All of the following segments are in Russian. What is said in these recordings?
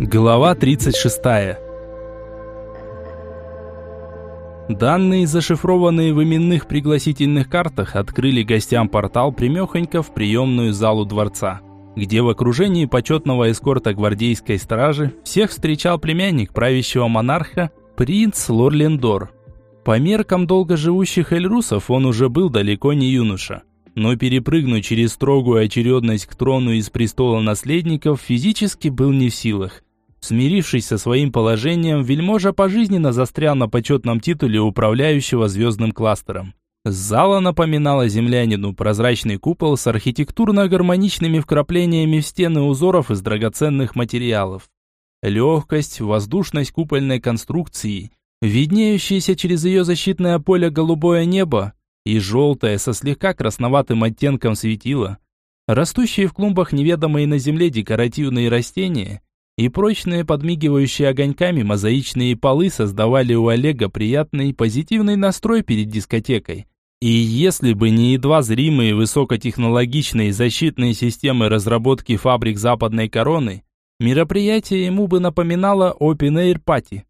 Глава 36. Данные, зашифрованные в именных пригласительных картах, открыли гостям портал примехонько в приемную залу дворца, где в окружении почетного эскорта гвардейской стражи всех встречал племянник правящего монарха, принц Лорлендор. По меркам долгоживущих эльрусов он уже был далеко не юноша но перепрыгнуть через строгую очередность к трону из престола наследников физически был не в силах. Смирившись со своим положением, вельможа пожизненно застрял на почетном титуле управляющего звездным кластером. Зала напоминала землянину прозрачный купол с архитектурно-гармоничными вкраплениями в стены узоров из драгоценных материалов. Легкость, воздушность купольной конструкции, виднеющееся через ее защитное поле голубое небо и желтое со слегка красноватым оттенком светило, растущие в клумбах неведомые на земле декоративные растения и прочные подмигивающие огоньками мозаичные полы создавали у Олега приятный позитивный настрой перед дискотекой. И если бы не едва зримые высокотехнологичные защитные системы разработки фабрик западной короны, мероприятие ему бы напоминало Open Air Party.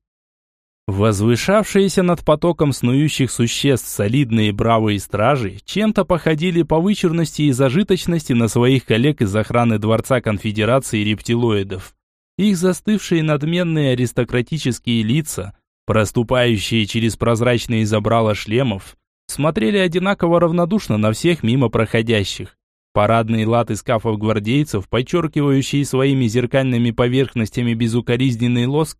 Возвышавшиеся над потоком снующих существ солидные бравые стражи чем-то походили по вычурности и зажиточности на своих коллег из охраны Дворца Конфедерации рептилоидов. Их застывшие надменные аристократические лица, проступающие через прозрачные забрала шлемов, смотрели одинаково равнодушно на всех мимо проходящих. Парадные латы скафов гвардейцев, подчеркивающие своими зеркальными поверхностями безукоризненный лоск,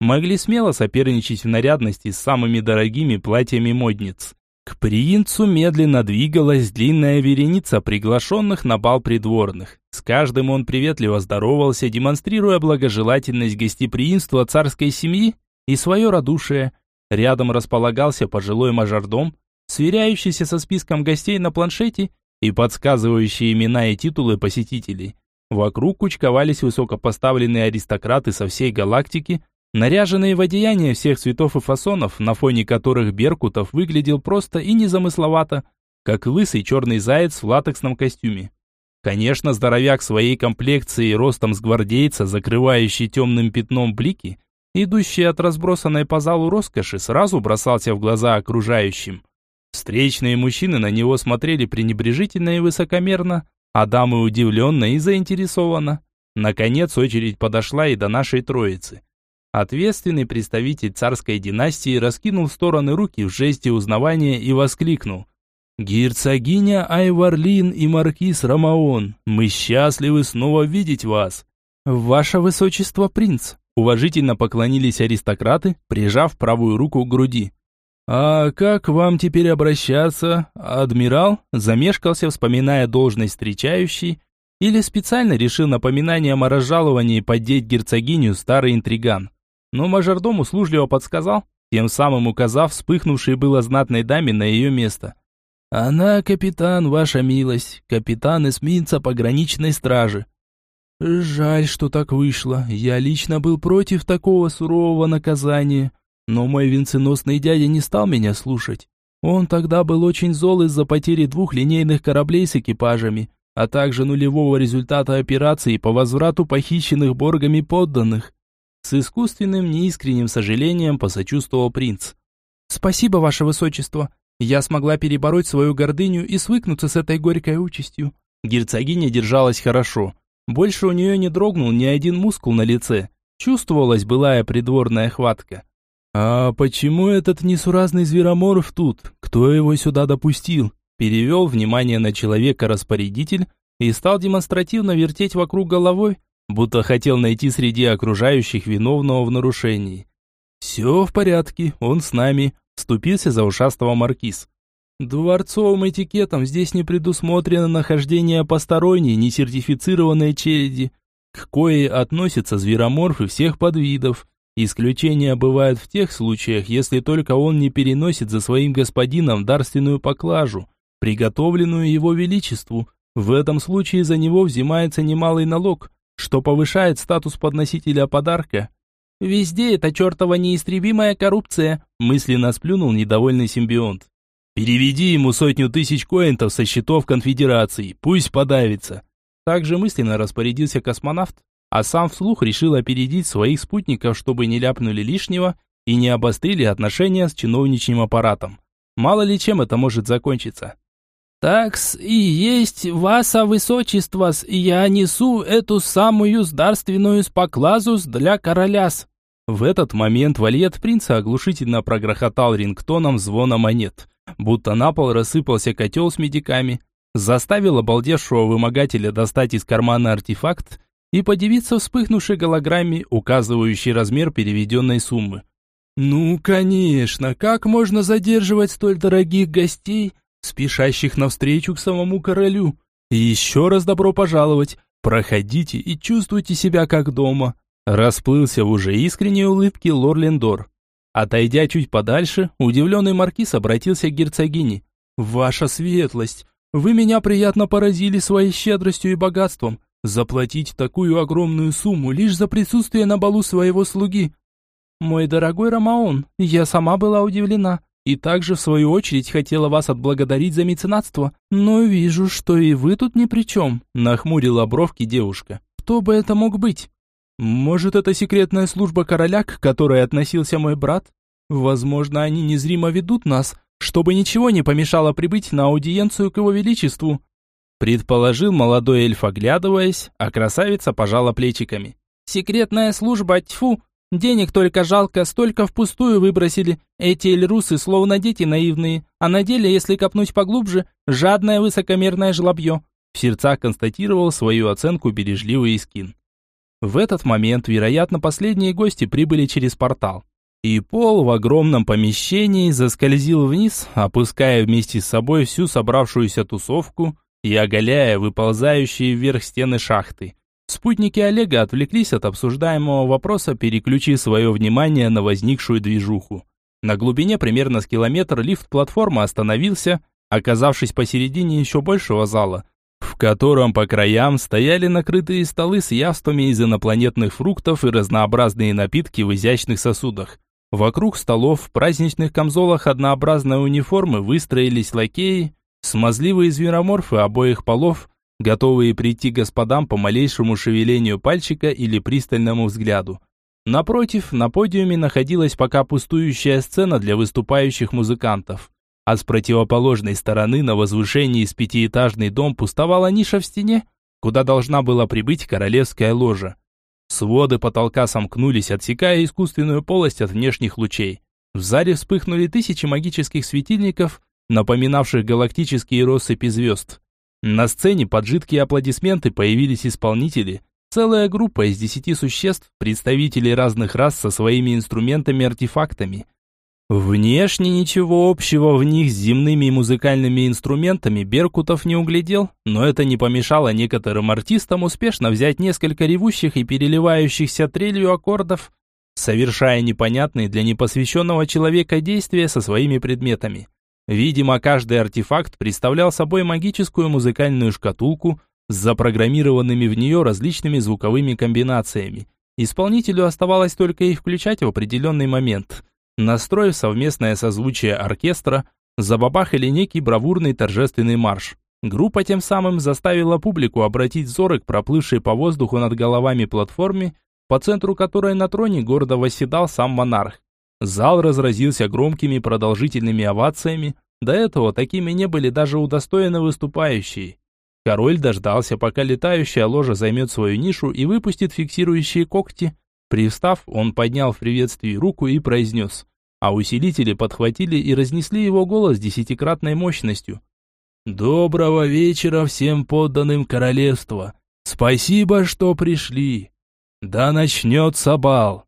могли смело соперничать в нарядности с самыми дорогими платьями модниц. К принцу медленно двигалась длинная вереница приглашенных на бал придворных. С каждым он приветливо здоровался, демонстрируя благожелательность гостеприимства царской семьи и свое радушие. Рядом располагался пожилой мажордом, сверяющийся со списком гостей на планшете и подсказывающий имена и титулы посетителей. Вокруг кучковались высокопоставленные аристократы со всей галактики, Наряженные в одеяния всех цветов и фасонов, на фоне которых Беркутов выглядел просто и незамысловато, как лысый черный заяц в латексном костюме. Конечно, здоровяк своей комплекцией ростом с гвардейца, закрывающий темным пятном блики, идущий от разбросанной по залу роскоши, сразу бросался в глаза окружающим. Встречные мужчины на него смотрели пренебрежительно и высокомерно, а дамы удивленно и заинтересованно. Наконец очередь подошла и до нашей троицы. Ответственный представитель царской династии раскинул в стороны руки в жесте узнавания и воскликнул. «Герцогиня Айварлин и маркиз Рамаон, мы счастливы снова видеть вас!» «Ваше высочество, принц!» Уважительно поклонились аристократы, прижав правую руку к груди. «А как вам теперь обращаться, адмирал?» Замешкался, вспоминая должность встречающей, или специально решил напоминанием о разжаловании поддеть герцогиню старый интриган но мажордом услужливо подсказал, тем самым указав вспыхнувшей было знатной даме на ее место. «Она капитан, ваша милость, капитан эсминца пограничной стражи». «Жаль, что так вышло. Я лично был против такого сурового наказания, но мой венценосный дядя не стал меня слушать. Он тогда был очень зол из-за потери двух линейных кораблей с экипажами, а также нулевого результата операции по возврату похищенных боргами подданных. С искусственным неискренним сожалением посочувствовал принц. «Спасибо, ваше высочество. Я смогла перебороть свою гордыню и свыкнуться с этой горькой участью». Герцогиня держалась хорошо. Больше у нее не дрогнул ни один мускул на лице. Чувствовалась былая придворная хватка. «А почему этот несуразный звероморф тут? Кто его сюда допустил?» Перевел внимание на человека распорядитель и стал демонстративно вертеть вокруг головой, будто хотел найти среди окружающих виновного в нарушении. «Все в порядке, он с нами», – вступился за ушастого маркиз. «Дворцовым этикетом здесь не предусмотрено нахождение посторонней, несертифицированной череди, к коей относятся звероморфы всех подвидов. Исключения бывают в тех случаях, если только он не переносит за своим господином дарственную поклажу, приготовленную его величеству. В этом случае за него взимается немалый налог, что повышает статус подносителя подарка. Везде это чертова неистребимая коррупция, мысленно сплюнул недовольный симбионт. Переведи ему сотню тысяч коинтов со счетов конфедерации, пусть подавится. Также мысленно распорядился космонавт, а сам вслух решил опередить своих спутников, чтобы не ляпнули лишнего и не обострили отношения с чиновничьим аппаратом. Мало ли чем это может закончиться. «Такс и есть, васа высочество, я несу эту самую сдарственную споклазус для короляс». В этот момент вальет принца оглушительно прогрохотал рингтоном звона монет, будто на пол рассыпался котел с медиками, заставил обалдевшего вымогателя достать из кармана артефакт и подивиться вспыхнувшей голограмме, указывающей размер переведенной суммы. «Ну, конечно, как можно задерживать столь дорогих гостей?» Спешащих навстречу к самому королю. Еще раз добро пожаловать. Проходите и чувствуйте себя как дома. Расплылся в уже искренней улыбке лор Лендор. Отойдя чуть подальше, удивленный маркиз обратился к герцогине. «Ваша светлость, вы меня приятно поразили своей щедростью и богатством. Заплатить такую огромную сумму лишь за присутствие на балу своего слуги». «Мой дорогой Ромаон, я сама была удивлена. И также, в свою очередь, хотела вас отблагодарить за меценатство. Но вижу, что и вы тут ни при чем», – нахмурила бровки девушка. «Кто бы это мог быть?» «Может, это секретная служба короля, к которой относился мой брат? Возможно, они незримо ведут нас, чтобы ничего не помешало прибыть на аудиенцию к его величеству», предположил молодой эльф, оглядываясь, а красавица пожала плечиками. «Секретная служба, тьфу, Денег только жалко, столько впустую выбросили. Эти эльрусы словно дети наивные, а на деле, если копнуть поглубже, жадное высокомерное жлобье. В сердцах констатировал свою оценку бережливый Искин. В этот момент, вероятно, последние гости прибыли через портал. И пол в огромном помещении заскользил вниз, опуская вместе с собой всю собравшуюся тусовку и оголяя выползающие вверх стены шахты. Спутники Олега отвлеклись от обсуждаемого вопроса, переключив свое внимание на возникшую движуху. На глубине примерно с километр лифт-платформа остановился, оказавшись посередине еще большего зала, в котором по краям стояли накрытые столы с явствами из инопланетных фруктов и разнообразные напитки в изящных сосудах. Вокруг столов в праздничных камзолах однообразной униформы выстроились лакеи, смазливые звероморфы обоих полов, готовые прийти господам по малейшему шевелению пальчика или пристальному взгляду. Напротив, на подиуме находилась пока пустующая сцена для выступающих музыкантов. А с противоположной стороны на возвышении с пятиэтажный дом пустовала ниша в стене, куда должна была прибыть королевская ложа. Своды потолка сомкнулись, отсекая искусственную полость от внешних лучей. В зале вспыхнули тысячи магических светильников, напоминавших галактические россыпи звезд. На сцене под жидкие аплодисменты появились исполнители, целая группа из десяти существ, представителей разных рас со своими инструментами-артефактами. Внешне ничего общего в них с земными музыкальными инструментами Беркутов не углядел, но это не помешало некоторым артистам успешно взять несколько ревущих и переливающихся трелью аккордов, совершая непонятные для непосвященного человека действия со своими предметами. Видимо, каждый артефакт представлял собой магическую музыкальную шкатулку с запрограммированными в нее различными звуковыми комбинациями. Исполнителю оставалось только их включать в определенный момент. Настроив совместное созвучие оркестра, забабахали некий бравурный торжественный марш. Группа тем самым заставила публику обратить взоры к проплывшей по воздуху над головами платформе, по центру которой на троне гордо восседал сам монарх. Зал разразился громкими продолжительными овациями, до этого такими не были даже удостоены выступающие. Король дождался, пока летающая ложа займет свою нишу и выпустит фиксирующие когти. Привстав, он поднял в приветствии руку и произнес, а усилители подхватили и разнесли его голос десятикратной мощностью. «Доброго вечера всем подданным королевства! Спасибо, что пришли! Да начнется бал!»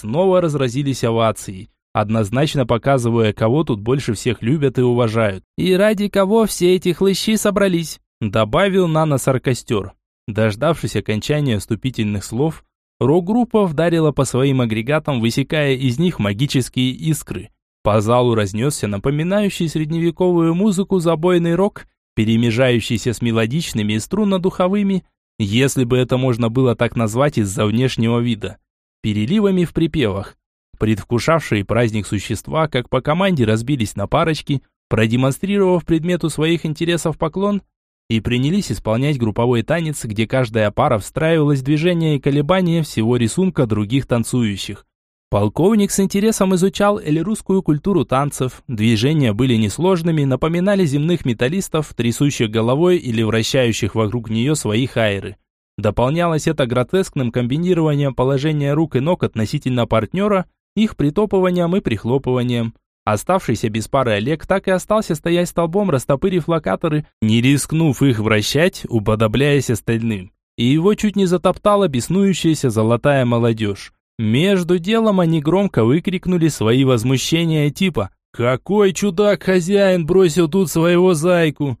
Снова разразились овации, однозначно показывая, кого тут больше всех любят и уважают. «И ради кого все эти хлыщи собрались?» добавил нано-саркостер. Дождавшись окончания вступительных слов, рок-группа вдарила по своим агрегатам, высекая из них магические искры. По залу разнесся напоминающий средневековую музыку забойный рок, перемежающийся с мелодичными и струнно-духовыми, если бы это можно было так назвать из-за внешнего вида переливами в припевах. Предвкушавшие праздник существа, как по команде разбились на парочки, продемонстрировав предмету своих интересов поклон, и принялись исполнять групповой танец, где каждая пара встраивалась в движение и колебания всего рисунка других танцующих. Полковник с интересом изучал эльрусскую культуру танцев. Движения были несложными, напоминали земных металлистов, трясущих головой или вращающих вокруг нее свои хайры. Дополнялось это гротескным комбинированием положения рук и ног относительно партнера, их притопыванием и прихлопыванием. Оставшийся без пары Олег так и остался стоять столбом, растопырив локаторы, не рискнув их вращать, уподобляясь остальным. И его чуть не затоптала беснующаяся золотая молодежь. Между делом они громко выкрикнули свои возмущения типа «Какой чудак-хозяин бросил тут своего зайку!»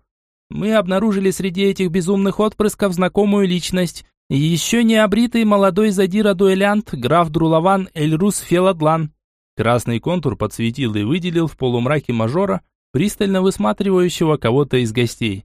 Мы обнаружили среди этих безумных отпрысков знакомую личность. Еще не обритый молодой задира-дуэлянт, граф Друлаван Эльрус Феладлан. Красный контур подсветил и выделил в полумраке мажора, пристально высматривающего кого-то из гостей.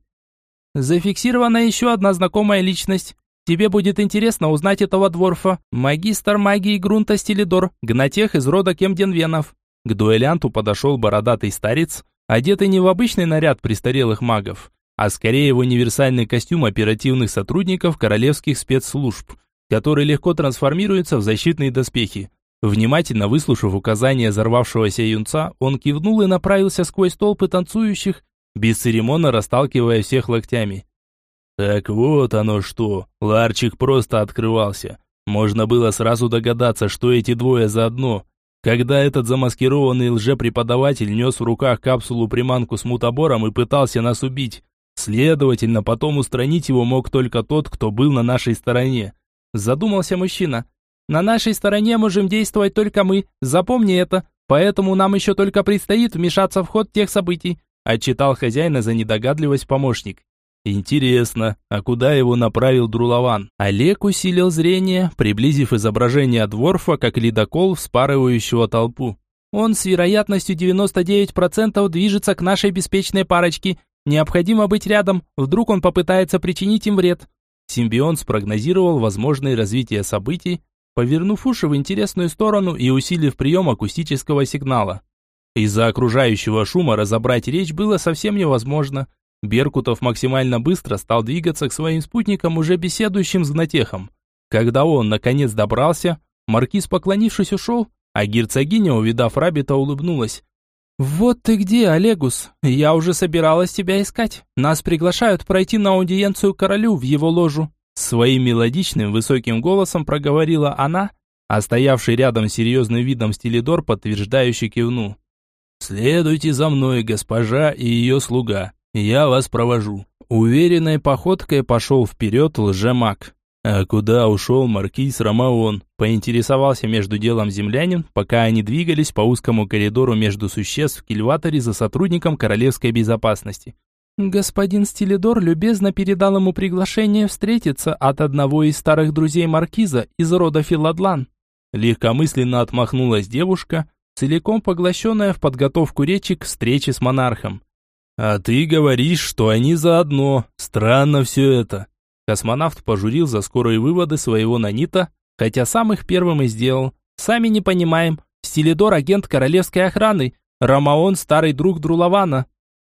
Зафиксирована еще одна знакомая личность. Тебе будет интересно узнать этого дворфа. Магистр магии грунта Стилидор, гнатех из рода Кемденвенов. К дуэлянту подошел бородатый старец, одетый не в обычный наряд престарелых магов, а скорее в универсальный костюм оперативных сотрудников королевских спецслужб, который легко трансформируется в защитные доспехи. Внимательно выслушав указания взорвавшегося юнца, он кивнул и направился сквозь толпы танцующих, бесцеремонно расталкивая всех локтями. Так вот оно что, ларчик просто открывался. Можно было сразу догадаться, что эти двое заодно. Когда этот замаскированный лжепреподаватель нес в руках капсулу-приманку с мутабором и пытался нас убить. Следовательно, потом устранить его мог только тот, кто был на нашей стороне. Задумался мужчина. На нашей стороне можем действовать только мы, запомни это. Поэтому нам еще только предстоит вмешаться в ход тех событий, отчитал хозяина за недогадливость помощник. Интересно, а куда его направил Друлован? Олег усилил зрение, приблизив изображение Дворфа как ледокол, вспарывающего толпу. Он с вероятностью 99% движется к нашей беспечной парочке. Необходимо быть рядом, вдруг он попытается причинить им вред. Симбион спрогнозировал возможное развитие событий, повернув уши в интересную сторону и усилив прием акустического сигнала. Из-за окружающего шума разобрать речь было совсем невозможно. Беркутов максимально быстро стал двигаться к своим спутникам, уже беседующим с гнатехом. Когда он, наконец, добрался, маркиз, поклонившись, ушел, а герцогиня, увидав рабита, улыбнулась. «Вот ты где, Олегус? Я уже собиралась тебя искать. Нас приглашают пройти на аудиенцию королю в его ложу». Своим мелодичным высоким голосом проговорила она, а стоявший рядом серьезным видом стилидор подтверждающий кивнул. «Следуйте за мной, госпожа и ее слуга. Я вас провожу». Уверенной походкой пошел вперед лжемаг. А куда ушел маркиз Ромаон? Поинтересовался между делом землянин, пока они двигались по узкому коридору между существ в кильваторе за сотрудником королевской безопасности. Господин Стилидор любезно передал ему приглашение встретиться от одного из старых друзей маркиза из рода Филадлан. Легкомысленно отмахнулась девушка, целиком поглощенная в подготовку речи к встрече с монархом. «А ты говоришь, что они заодно. Странно все это». Космонавт пожурил за скорые выводы своего нанита, хотя сам их первым и сделал. «Сами не понимаем. Стилидор – агент королевской охраны. Ромаон – старый друг Друлавана.